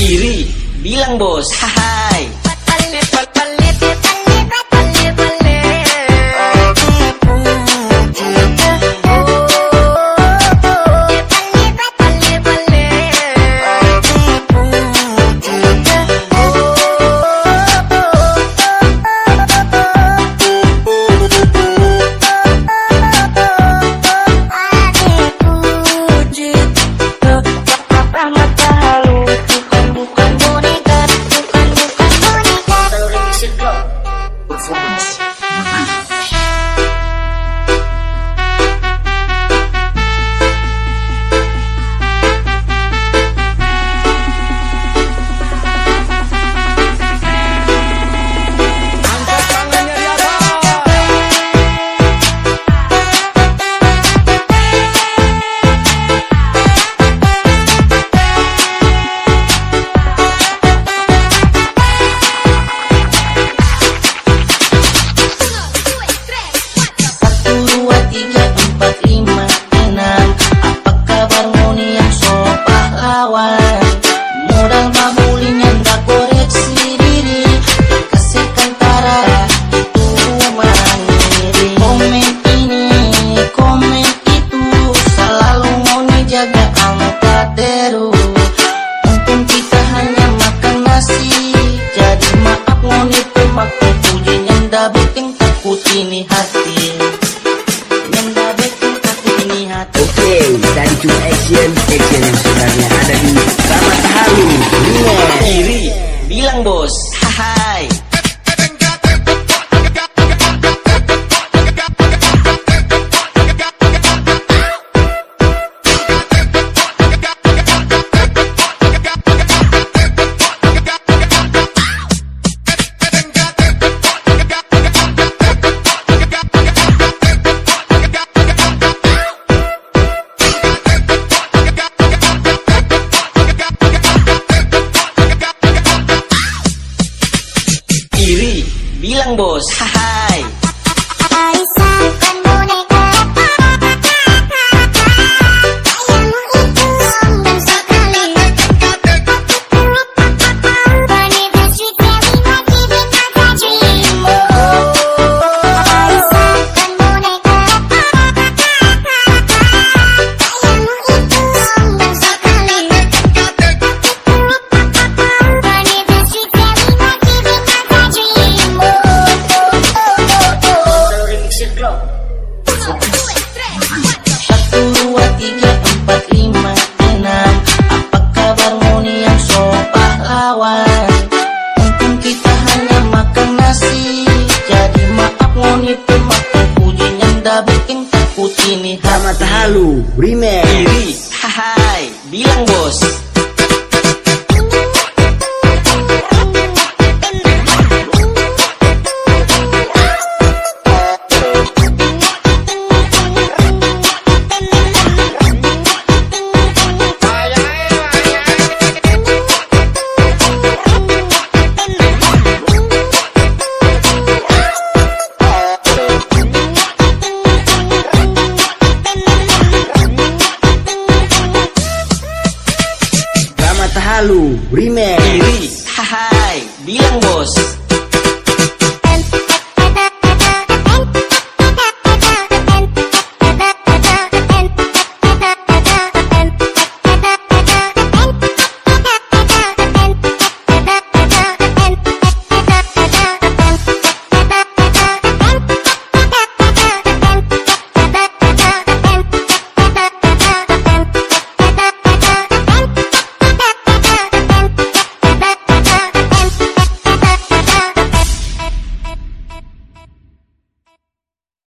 kiri, bilang bos. Hai. ini hati. Yang bikin aku ini hati. Oke, okay, tadi cuma action, action yang sebenarnya ada di Selamat Hari, Kiri, bilang bos. Bilang bos, hai. aku sini Tamat halu, remake. Hai, bilang bos. Remix! Hi! Bilang boss!